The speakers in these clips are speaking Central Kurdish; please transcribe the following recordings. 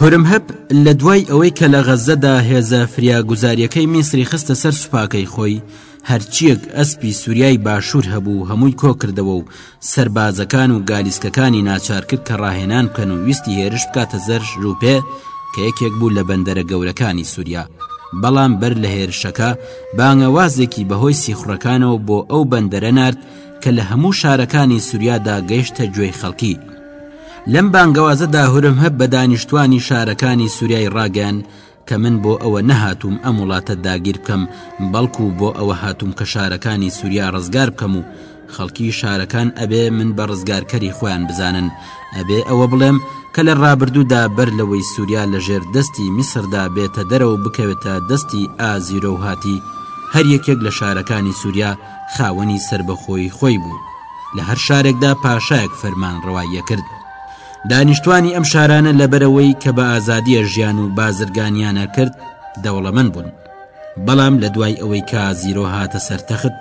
هورمهەب لە دوای ئەوەی کە لە غەزەدا هێزە فریاگوزاریەکەی میسری خستە سەر سوپاکەی خۆی هەرچیەک ئەسپی سووریای باشوور هەبوو هەمووی کۆکردەوە و سەربازەکان و گالیسکەکانی ناچار کرد کە ڕاهێنان بکەن و ویستی هێرش بکاتە زەر ژوپێ کە یەکێک بوو لە بەندەرە گەورەکانی سوریا بەڵام بەر لە هێرشەکە بانگەوازێکی بەهۆی سیخوڕەکانەوە بۆ ئەو بەندەرە نرد کە لە هەموو شارەکانی سوریادا گەیشتە گوێی خەڵکی لەم بانگەوازەدا هورم هەب بە دانیشتوانی شارەکانی سوریای ڕاگەن کە من بۆ ئەوە نەهاتووم ئەم وڵاتە داگیر بکەم، بەڵکو بۆ ئەوە هاتووم کە شارەکانی سوریا ڕزگار بکەم و خەڵکی شارەکان ئەبێ من بە ڕزگارکەری خۆیان بزانن. ئەبێ ئەوە بڵێم کە لە ڕابردوودا بەر لەوەی سوریا لە ژێر دەستی میسردا بێتە دەرەوە بکەوێتە دەستی ئازیرۆ و هاتی، هەر یەکێک لە شارەکانی سوریا خاوەنی سەربەخۆیی خۆی بوو. لە هەر شارێکدا پاشایەک فەرمانڕەوایی ئەکرد. دانیشتوانی ئەم شارانە لەبەرەوەی کە بە ئازادیە ژیان و بازرگانیانە کرد دەوڵەمەند بوون بەڵام لە دوای ئەوەی کا زیرۆ هاتە سەرتەخت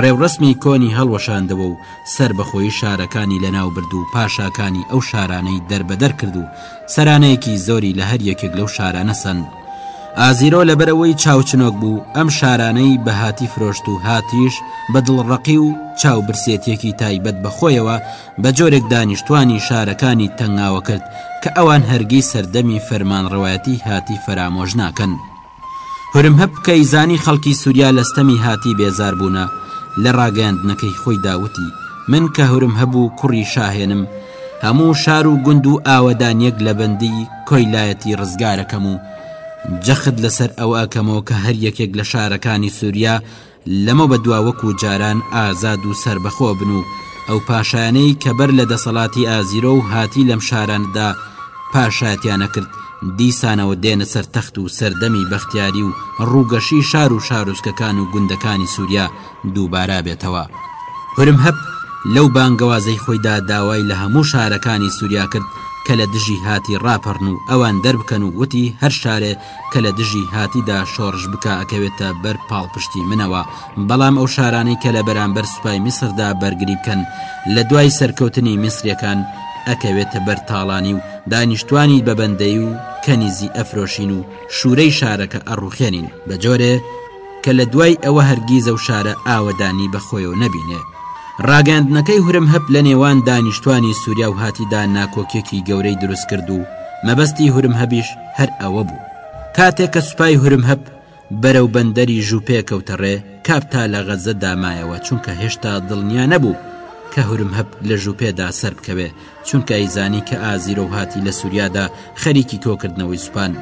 ڕێوڕسمی کۆنی هەڵوەشاندەوە و سەر بەخۆی شارەکانی لەناو برد و پاشاکانی ئەو شارانەی دەربەدەر کرد و سەرانەیەکی زۆری لە هەر یەکێک لەو شارانە سند ئازیرۆ لەبەرەوەی چاوچنۆک بوو ئەم شارانەی بەهاتی فرۆشت و هاتیش بە دڵڕەقی و چاو برسێتیەکی تایبەت بە خۆیەوە بە جۆرێک دانیشتوانی شارەکانی تەنگاوە کرد کە ئەوان هەرگیز سەردەمی فەرمانڕەوایەتی هاتی فەرامۆش ناکەن. هورمهب کە ئیزانی خەڵکی سوریا لە ستەمی هاتی بێزار بوونە، لە ڕاگەیاندنەکەی خۆی دا وتی، من کە هورمهب و کوڕی شاهێنم، هەموو شار و گوند و ئاوەدانییەک لە بەندی کۆیلایەتی ڕزگارەکەم و جەخت لەسەر ئەوە ئەکەمەوە کە هەر یەکێک لە شارەکانی سوریا لەمە بەدوا وەکو جاران ئازاد و سەربەخۆ بن و ئەو پاشایانەی کە بەر لە دەسەڵاتی ئازیرۆ و هاتی لەم شارانەدا پاشایەتیان ئەکرد دیسانەوە دێنە سەر تەخت و سەردەمی بەختیاری و ڕووگەشی شار و شارۆچکەکان و گوندەکانی سوریا دووبارە بێتەوە. پرمهپ لەو بانگەوازەی خۆیدا داوای لە هەموو شارەکانی سوریا کرد کە لە دژی هاتی ڕاپەڕن و ئەوان دەربکەن و وتی هەر شارێ کە لە دژی هاتیدا شۆڕش بکا ئەکەوێتە بەر پاڵپشتی منەوە بەڵام ئەو شارانەی کە لە بەرامبەر سوپای میسردا بەرگری بکەن لە دوای سەرکەوتنی میسرەکان ئەکەوێتە بەر تاڵانی و دانیشتوانی بە بەندەی و کەنیزی ئەفرۆشین و شوورەی شارەکە ئەڕوخێنین بە جۆرێ کە لە دوای ئەوە هەرگیزە و شارە ئاوەدانی بە خۆیەوە نەبینێ ڕاگەاندنەکەی هورم هەپ لە نێوان دانیشتوانی سووریا و هاتیدا ناکۆکیەکی گەورەی دروست کرد و مەبەستی هورم هەبیش هەر ئەوە بوو کاتێک کە سوپای هورمهەپ بەرەو بەندەری ژوپێ کەوتە ڕێ کاپتا لە غەزە دامایەوە چونکە هێشتا دڵنیا نەبوو کە هورمهەپ لە ژوپێدا سەر بکەوێ چونکە ئەیزانی کە ئازیرۆ هاتی لە سووریادا خەریکی کۆکردنەوەی سوپان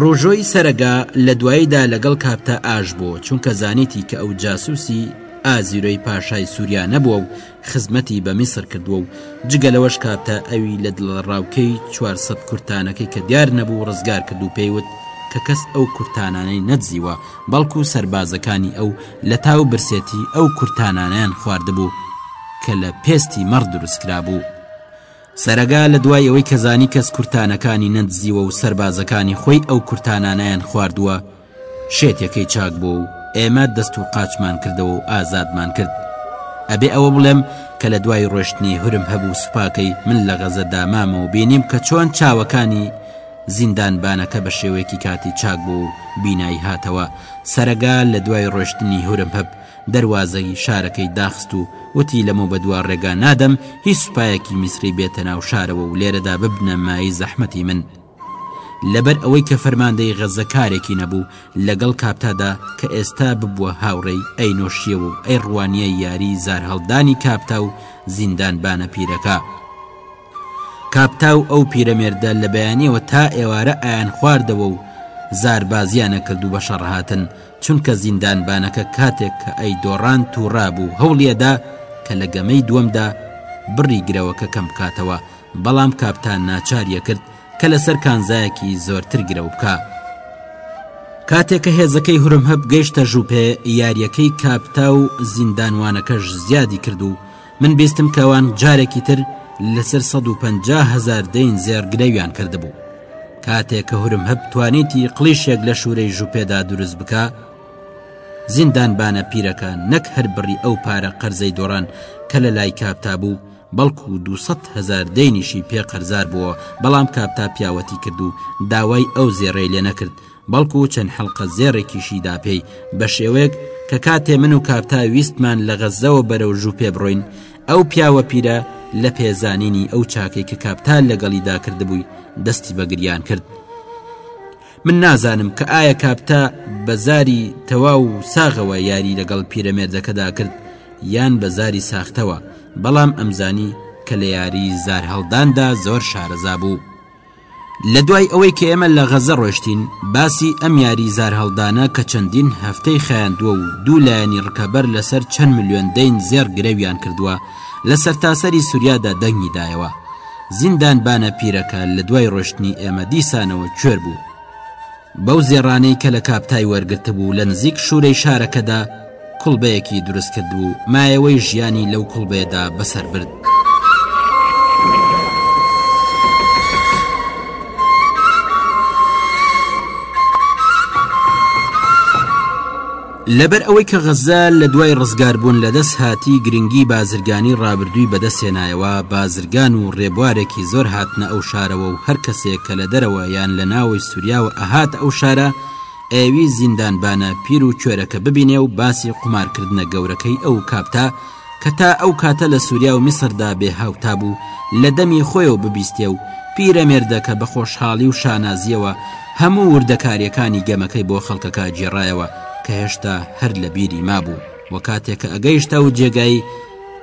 ڕوژۆی سەرەگا لە دواییدا لەگەڵ کاپتا ئاش بۆ چونکە زانیتی کە ئەو جاسوسی ئازیرۆی پاشای سووریا نەبووە و خزمەتی بە میسر کردووە و جگە لەوەش کاپتا ئەوی لە دڵەڕاوکێی چوار سەد کورتانەکەی کە دیار نەبوو ڕزگار کرد و پێی وت کە کەس ئەو کورتانانەی نەدزیوە بەڵکو سەربازەکانی ئەو لە تا و برسێتی ئەو کورتانانەیان خواردبوو کە لە پێستی مەڕ دروست کرابوو. سەرەگا لە دوای ئەوەی کە زانی کەس کورتانەکانی نەدزیوە و سەربازەکانی خۆی ئەو کورتانانەیان خواردووە، شێتەکەی چاک بووە و ئێمە دەست و قاچمان کردەوە و ئازادمان کرد ئەبێ ئەوە بڵێم کە لە دوای ڕۆشتنی هورم هەبوو سوپاکەی من لە غەزە دامامە و بینیم کە چۆن چاوەکانی زیندان بانەکە بە شێوەیەکی کاتی چاک بوو و بینایی هاتەوە سەرەگا لە دوای ڕۆشتنی هورم هەب دەواازەی شارەکەی داخست و وتی لەمە بەدوا ڕێگا نادەم هیچ سوپایەکی میسری بێتە ناو شارەوە و لێرەدا ببنە مای زەحمەتی من لەبەر ئەوەی کە فەرماندەی غەزە کارێکی نەبوو لەگەڵ کاپتادا کە ئێستا ببووە هاوڕێی ئەینۆشیەوە و ئەیڕوانیە یاری زارهەڵدانی کاپتا و زیندانبانە پیرەکە کاپتا و ئەو پیرەمێردە لە بەیانیەوە تا ئێوارە ئایان خواردەوە و زاربازیانە کرد و بەشەڕهاتن چونکە زیندانبانەکە کاتێک کە ئەی دۆڕان تووڕابوو هەوڵیەدا کە لە گەمەی دووەمدا بڕی گرەوەکە کەم بکاتەوە بەڵام کاپتان ناچاریە کرد کە لەسەر کانزایەکی زۆرتر گرەو بکا کاتێک کە هێزەکەی هورم هەب گەیشتە ژوپێ یاریەکەی کاپتا و زیندانوانەکەش زیادی کرد و من بیستم کەوان جارێکی تر لەسەر 150 هزار دین زێر گرەویان کردبوو کاتێک کە هورم هەب توانیتی قلیشێک لە شوورەی ژوپێدا دروست بکە زیندانبانە پیرەکە نەک هەر بڕی ئەو پارە قەرزەی دۆڕان کە لە لای کاپتا بوو بەڵکو دوو سەد هەزار دەینیشی پێ قەرزار بووە، بەڵام کابتا پیاوەتی کرد و داوای ئەو زێڕەی لێ نەکرد، بەڵکو چەند حەڵقە زێڕێکیشی دا پێی، بە شێوەیەک کە کاتێ من و کابتا ویستمان لە غەززەوە بەرەو ژوپێ بڕۆین، ئەو پیاوە پیرە لە پێزانینی ئەو چاکەی کە کابتا لەگەڵیدا کردبووی، دەستی بە گریان کرد. من نازانم کە ئایا کاپتا بە زاری تەواو و ساغەوە یاری لەگەڵ پیرەمێردەکەدا کرد یان بە زاری ساختەوە بەڵام ئەمزانی کە لە یاری زار هەڵداندا زۆر شارەزا بوو لە دوای ئەوەی کە ئێمە لە غەزە ڕۆشتین باسی ئەم یاری زار هەڵدانە کە چەندین هەفتەی خایاندووە و دوو لایەنی ڕکەبەر لەسەر چەند ملیۆن دەین زێڕ گرەویان کردووە لە سەرتاسەری سوریادا دەنگی دایەوە. زیندانبانە پیرەکە لە دوای ڕۆشتنی ئێمە دیسانەوە کوێر بوو. بەو زێڕانەی کە لە کاپتای وەرگرتبوو لە نزیک شوورەی شارەکەدا کوڵبەیەکی دروست کردبوو و مایەوەی ژیانی لەو کوڵبەیەدا بەسەر برد. لەبەر ئەوەی کە غەززە لە دوای ڕزگاربوون لە دەسهاتی گرنگی بازرگانی ڕابردووی بەدەست هێنایەوە، بازرگان و ڕێبوارێکی زۆر هاتنە ئەو شارەوە و هەر کەسێک کە لە دەرەوە یان لە ناوەی سوریاوە ئەهاتە ئەو شارە ئەیەوی زیندانبانە پیر و کوێرەکە ببینێ و باسی قومارکردنە گەورەکەی ئەو کابتە کە تا ئەو کاتە لە سووریا و میسردا بێ هاوتا بوو لە دەمی خۆیەوە ببیستێ و پیرەمێردەکە بە خۆشحاڵی و شانازییەوە هەموو وردەکارییەکانی گەمەکەی بۆ خەڵکەکە گێڕایەوە کە هێشتا هەر لە بیری مابوو و کاتێک کە ئەگەیشتە و جێگای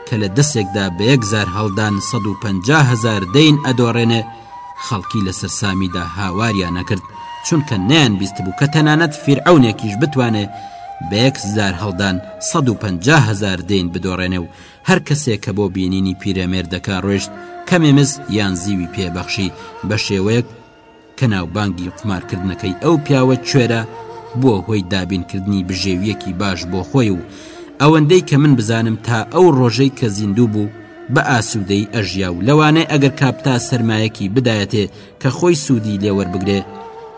کە لە دەسێکدا بە یەکجار هەڵدان 150 هەزار دەین ئەدۆڕێنێ خەڵکی لە سەرسامیدا هاواریان نەکرد چونکە نیان بیست بوو کە تەنانەت فیرعونێکیش بتوانێ بەیەک زار هەڵدان 150 هزار دین بدۆڕێنێ و هەر کەسێک کە بۆ بینینی پیرەمێردەکە ڕۆشت کەمێمز یان زیوی پێبەخشی بە شێوەیەک کە ناوبانگی قومارکردنەکەی ئەو پیاوە کوێرە بووە هۆی دابینکردنی بژێویەکی باش بۆ خۆی و ئەوەندەی کە من بزانم تا ئەو ڕۆژەی کە زیندوو بوو بە ئاسوودەی ئەژیا و لەوانەیە ئەگەر کاپتا سەرمایەکی بدایەتێ کە خۆی سوودی لێوەربگرێ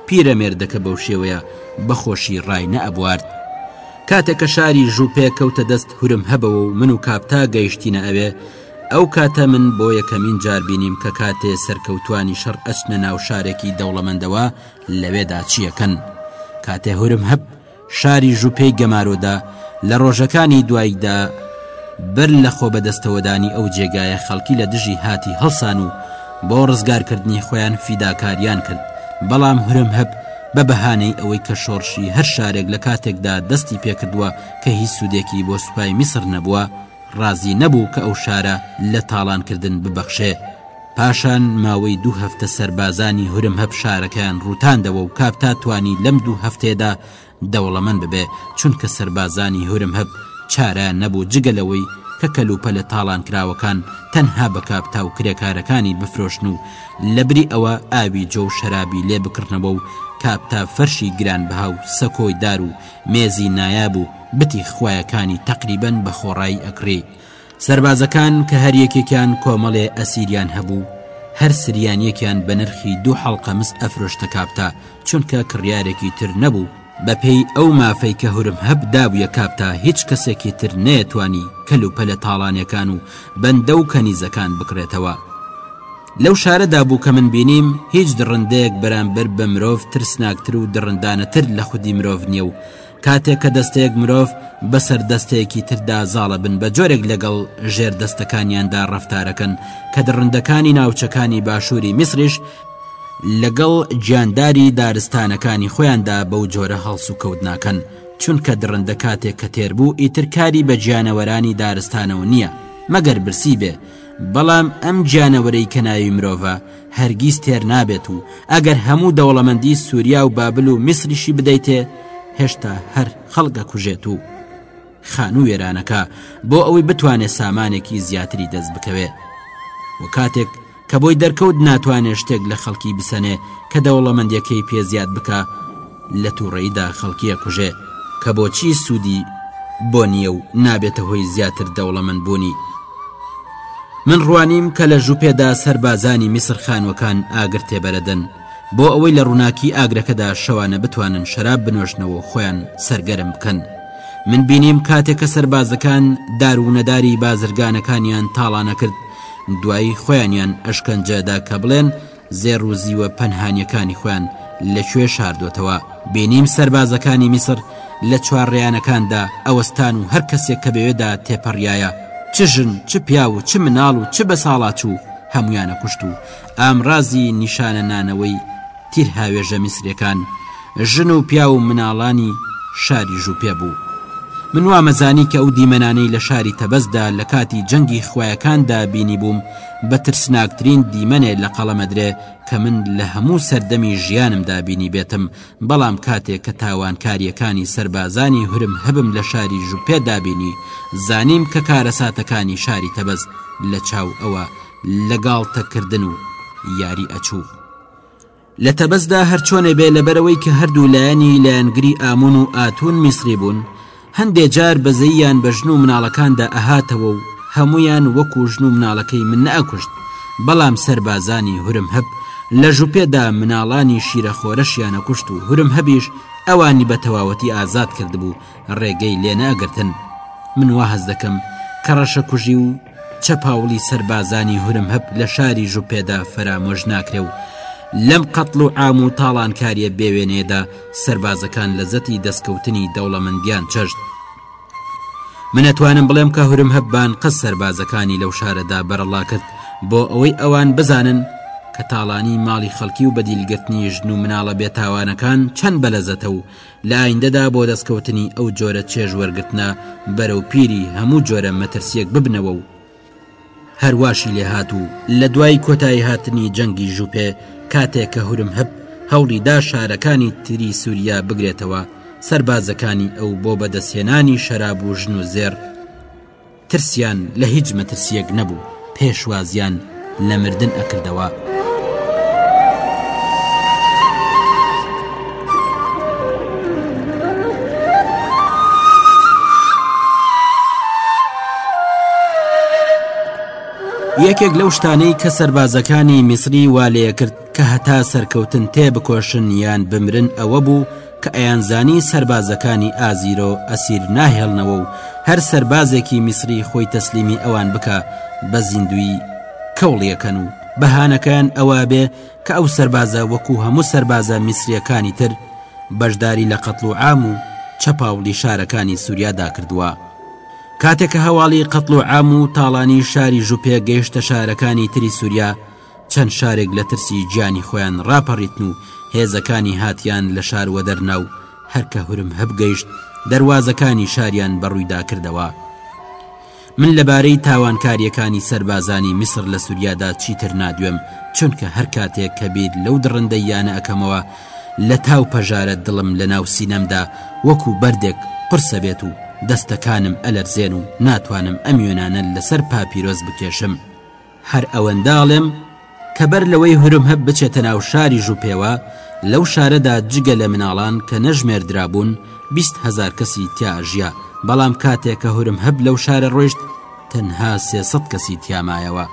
پیرەمێردەکە بەو شێوەیە بەخۆشی ڕای نەئەبوارد کاتێک کە شاری ژوپێ کەوتە دەست هورم هەبەوە و من و کاپتا گەیشتینە ئەوێ ئەو کاتە من بۆ یەکەمین جار بینیم کە کاتێ سەرکەوتوانی شەڕ ئەچنە ناو شارێکی دەوڵەمەندەوە لەوێدا چیەکەن کاتێ هورم هەب شاری ژوپێی گەمارۆدا لە ڕۆژەکانی دواییدا بەر لە خۆ بەدەستەوەدانی ئەو جێگایە خەڵکی لە دژی هاتی هەڵسان و بۆ ڕزگارکردنی خۆیان فیداکاریان کرد بەڵام هرم هەب بە بەهانەی ئەوەی کە شۆڕشی هەر شارێک لە کاتێکدا دەستی پێکردووە کە هیچ سوودێکی بۆ سوپای میسر نەبووە ڕازی نەبوو کە ئەو شارە لە تاڵانکردن ببەخشێ پاشان ماوەی دوو هەفتە سەربازانی هورمهەب شارەکەیان ڕووتاندەوە و کاپتا توانی لەم دوو هەفتێدا دەوڵەمەند ببێ چونکە سەربازانی هورمهەب چارە نەبوو جگە لەوەی کە کەلوپە لە تاڵان کراوەکان تەنها بە کاپتا و کرێکارەکانی بفرۆشن و لە بری ئەوە ئاوی جۆ و شەرابی لێ بکڕنەوە و کاپتا فەرشی گرانبەها و سەکۆی دار و مێزی نایاب و بتی خوایەکانی تەقریبەن بە خۆڕایی ئەکڕی سەربازەکان کە هەر یەکێکیان کۆمەڵێ ئەسیریان هەبوو هەر سریانیەکیان بە نرخی دوو حەڵقە مس ئەفرۆشتە کاپتا چونکە کڕیارێکی تر نەبوو، بە پێی ئەو مافەی کە هورمهەب دابوویە کاپتا هیچ کەسێکی تر نەیەتوانی کەل و پەلە تاڵانێکان و بەندە و کەنیزەکان بکڕێتەوە لەو شارە دا بوو کە من بینیم هیچ دڕندەیەک بەرامبەر بە مرۆڤ ترسناکتر و دڕندانەتر لە خودی مرۆڤ نیە و کاتێک کە دەستەیەک مرۆڤ بەسەر دەستەیەکی تردا زاڵە بن بە جۆرێک لەگەڵ ژێر دەستەکانیاندا ڕفتارەکەن کە دڕندەکانی ناوچەکانی باشووری میسریش لەگەڵ گیانداری دارستانەکانی خۆیاندا بەو جۆرە هەڵس و کەوت ناکەن چونکە دڕندە کاتێک کە تێر بوو ئیتر کاری بە گیانەوەرانی دارستانەوە نییە مەگەر برسی بێ بەڵام ئەم گیانەوەرەی کە ناوی مرۆڤە هەرگیز تێر نابێت و ئەگەر هەموو دەوڵەمەندی سووریا و بابل و میسریشی بدەیتێ هێشتا هەر خەڵگە کوژێت و خانوو وێرانەکە بۆ ئەوەی بتوانێت سامانێکی زیاتری دەست بکەوێ و کاتێک کە بۆی دەرکەوت ناتوانێت شتێک لە خەڵکی بسەنێ کە دەوڵەمەندەکەی پێ زیاد بکە لە توڕەیدا خەڵکی ئەکوژێ کە بۆچی سودی بۆ نیە و نابێتە هۆی زیاتر دەوڵەمەند بوونی من ڕوانیم کە لە ژوپێدا سەربازانی میسر خانوەکان ئاگر تێبەرەدەن بۆ ئەوەی لە ڕووناکی ئاگرەکەدا شەوانە بتوانن شەراب بنۆشنەوە خۆیان سەرگەرم بکەن من بینیم کاتێک کە سەربازەکان داروونەداری بازرگانەکانیان تاڵانە کرد دوایی خۆیانیان ئەشکەنجەدا کە بڵێن زێڕ و زیوە پەنهانیەکانی خۆیان لە کوێ شاردۆتەوە بینیم سەربازەکانی میسر لە چوارڕیانەکاندا ئەوەستان و هەر کەسێک کە بەوێدا تێپەڕایە چ ژن چ پیاو و چ مناڵ و چ بەساڵاچ و هەمویانە کوشت و ئامرازی نیشانە نانەوەی تیرهاوێژە میسرەکان ژن و پیاو و مناڵانی شاری ژوو پێ بوو من وامەزانی کە ئەو دیمەنانەی لە شاری تەبەزدا لە کاتی جەنگی خویەکاندا بینی بووم بە ترسناکترین دیمەنێ لە قەڵەمەدرێ کە من لە هەموو سەردەمی ژیانمدا بینیبێتم، بەڵام کاتێ کە تاوانکارییەکانی سەربازانی هرم هبم لە شاری ژوپێ دا بینی، زانیم کە کارەساتەکانی شاری تەبەز لە چاو ئەوە لە گاڵتەکردن و یاری ئەچوو. لە تەبەسدا هەرچۆنێ بێ لەبەرئەوەی کە هەردوو لایەنی لایەنگری ئامون و ئاتون میسری بوون هەندێ جار بەزەییان بە ژن و مناڵەکاندا ئەهاتەوە و هەموویان وەکوو ژن و مناڵەکەی من نەئەکوشت بەڵام سەربازانی هورمهەب لە ژوپێدا مناڵانی شیرەخۆرەشیان ئەکوشت و هورمهەبیش ئەوانی بە تەواوەتی ئازاد کردبوو ڕێگەی لێ نەئەگرتن من وا هەست دەکەم کە ڕەشەکوژی و چەپاوڵی سەربازانی هورمهپ لە شاری ژوپێدا فەرامۆش ناکرێ و لەم قەتڵ و عام و تاڵانکاریە بێوێنەیەدا سەربازەکان لەزەتی دەستکەوتنی دەوڵەمەندیان چەشت من ئەتوانم بڵێم کە هورمهپ بانقەد سەربازەکانی لەو شارەدا بەرەڵا کرد بۆ ئەوەی ئەوان بزانن کە تاڵانی ماڵی خەڵکی و بەدیلگرتنی ژن و مناڵە بێتاوانەکان چەند بەلەزەتە و لە ئایندەدا بۆ دەستکەوتنی ئەو جۆرە چێژ وەرگرتنە بەرەو پیری هەموو جۆرە مەترسیەک ببنەوە و هەرواشی لێهات و لە دوای کۆتایی هاتنی جەنگی ژوپێ کاتێک کە هورم هەب هەوڵی دا شارەکانی تری سووریا بگرێتەوە سەربازەکانی ئەو بۆ بەدەستهێنانی شەراب و ژن و زێڕ ترسیان لە هیچ مەترسیەک نەبوو پێشوازیان لە مردن ئەکردەوە. یەکێک لەو شتانەی کە سەربازەکانی میسری والەیە کرد کە هەتا سەرکەوتن تێ بکۆشن یان بمرن ئەوە بوو کە ئەیانزانی سەربازەکانی ئازیرۆ ئەسیر ناهێڵنەوە و هەر سەربازێکی میسری خۆی تەسلیمی ئەوان بکا بە زیندوویی کەوڵیەکەن و بەهانەکەیان ئەوەبێ کە ئەو سەربازە وەکوو هەموو سەربازە میسریەکانی تر بەشداری لە قەتڵ و عام و چەپاوڵی شارەکانی سووریادا کردووە کاتێک کە هەواڵی قەتڵ و عام و تاڵانی شاری ژوپێ گەیشتە شارەکانی تری سووریا چەند شارێک لە ترسی گیانی خۆیان ڕاپەڕیتن و هێزەکانی هاتیان لە شار وەدەرنا و هەر کە هورم هەب گەیشت دەروازەکانی شاریان بە ڕوویدا کردەوە. من لەبارەی تاوانکارییەکانی سەربازانی میسڕ لە سوریادا چیتر نادوێم، چونکە هەر کاتێک کە بیر لەو دڕندەییانە ئەکەمەوە لە تا و پەژارە دڵم لە ناو سینەمدا وەکو بەردێک قورسەبێت و دەستەکانم ئەلەرزێن و ناتوانم ئەم وێنانە لەسەر پاپیرۆس بکێشم. هەر ئەوەندە ئەڵێم کە بەر لەوەی هورمهب بچێتە ناو شاری ژوپێوە، لەو شارەدا جگە لە مناڵان کە نەژمێردرابوون بیست هەزار کەسی تیا ئەژیا، بەڵام کاتێ کە هورمهب لەو شارە ڕۆیشت تەنها سێ سەد کەسی تیا مایەوە.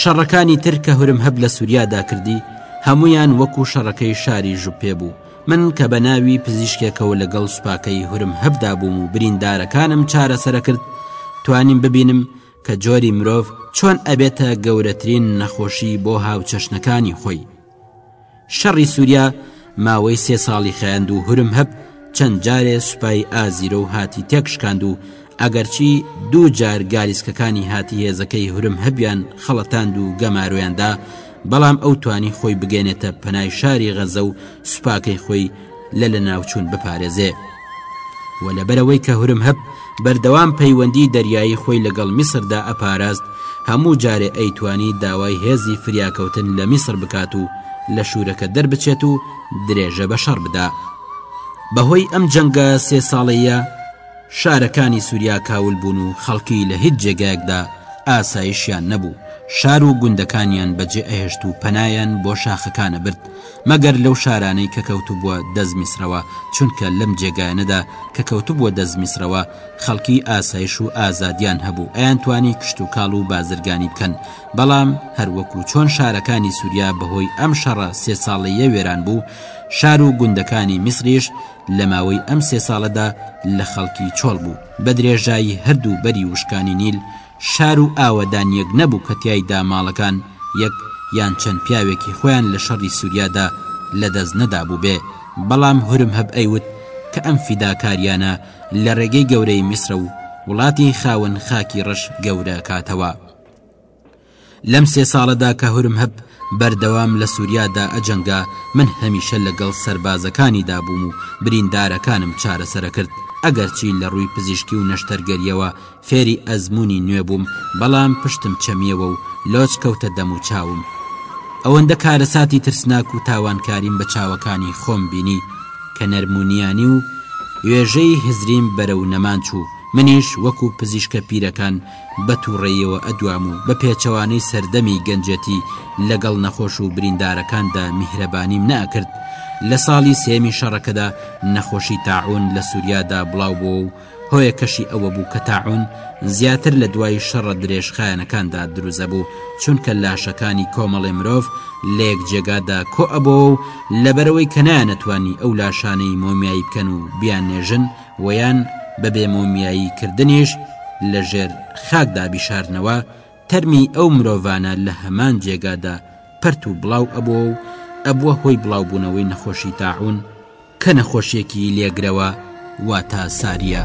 شەڕەکانی تر کە هورمهب لە سوریادا کردی هەموویان وەکو شەڕەکەی شاری ژوپێ بوو، من کە بە ناوی پزیشکێکەوە لەگەڵ سوپاکەی هورمهبدا بووم و بریندارەکانم چارەسەرەکرد، توانیم ببینم کە جۆری مرۆڤ چۆن ئەبێتە گەورەترین نەخۆشی بۆ هاوچەشنەکانی خۆی شەڕی سووریا ماوەی سێ ساڵی خەیاند و هورم هەب چەند جارێ سوپای ئازیرە و هاتی تێکشکاند و ئەگەرچی دوو جار گالیسکەکانی هاتی هێزەکەی هورم هەبیان خەڵەتاند و گەمارۆیاندا بەڵام ئەو توانی خۆی بگەێنێتە پەنای شاری غەزە و سوپاکەی خۆی لە لە ناوچوون بپارێزێ و لەبەرەوەی کە هورم هەب بەردەوام پەیوەندی دەریایی خۆی لەگەڵ میسردا ئەپاراست هەموو جارێ ئەیتوانی داوای هێزی فریاکەوتن لە میسر بکات و لە شوورەکە دەربچێت و درێژە بە شەڕ بدا بەهۆی ئەم جەنگە سێ ساڵەیە شارەکانی سوریا کاول بوون و خەڵکی لە هیچ جێگایەکدا ئاسایشیان نەبوو، شار و گوندەکانیان بەجێ ئەهێشت و پەنایان بۆ شاخەکان ئەبرد، مەگەر لەو شارانەی کە کەوتبووە دەست میسرەوە، چونکە لەم جێگایانەدا کە کەوتبووە دەست میسرەوە خەڵکی ئاسایش و ئازادیان هەبوو ئەیانتوانی کشتوکاڵ و بازرگانی بکەن، بەڵام هەروەکو چۆن شارەکانی سوریا بەهۆی ئەم شەڕە سێ ساڵەییە وێران بوو، شار و گوندەکانی میسریش لە ماوەی ئەم سێ ساڵەدا لە خەڵکی چۆڵ بوو بە درێژایی هەردوو بەری وشکانی نیل شار و ئاوەدان یەک نەبوو کە تیایدا ماڵەکان یەک یان چەند پیاوێکی خۆیان لە شەڕی سوریادا لە دەست نەدابوو بێ بەڵام هورم هەب ئەیوت کە ئەم فیداکاریانە لە ڕێگەی گەورەی میسرە و وڵاتی خاوەن خاکی ڕەش گەورە کاتەوە. لەم سێ ساڵەدا کە هورمهب بەردەوام لە سوریادا ئەجەنگا من هەمیشە لەگەڵ سەربازەکانیدا بووم و بریندارەکانم چارەسەرەکرد، ئەگەرچی لە ڕووی پزیشکی و نەشتەرگەرییەوە فێری ئەزموونی نوێ بووم بەڵام پشتم چەمییەوە و لۆچ کەوتە دەموچاوم. ئەوەندە کارەساتی ترسناک و تاوانکاریم بە چاوەکانی خۆم بینی کە نەرمونیانی و وێژەی هزریم بەرەو نەمان چوو، منیش وەکو پزیشکە پیرەکان بە تووڕەییەوە ئەدوام و بە پێچەوانەی سەردەمی گەنجێتی لەگەڵ نەخۆش و بریندارەکاندا میهرەبانیم نەئەکرد، لە ساڵی سێیەمی شەڕەکەدا نەخۆشی تاعوون لە سوریادا بڵاو بۆوە و هۆیەکەشی ئەوە بوو کە تاعوون زیاتر لە دوای شەڕە درێژخایەنەکاندا دروزەبوو چونکە لاشەکانی کۆمەڵی مرۆڤ لە یەک جێگادا کۆئەبۆوە و لەبەرئەوەی کە نایانەتوانی ئەو لاشانەی مۆمیایی بکەن و بیاننێژن وەیان بە بێ مۆمیایی کردنیش لە ژێر خاکدا بیشارنەوە، تەرمی ئەو مرۆڤانە لە هەمان جێگادا پەرت و بڵاو ئەبۆ و ئەبووە هۆی بڵاوبوونەوەی نەخۆشی تاعون، کە نەخۆشیەکی لێگرەوە واتە ساریە.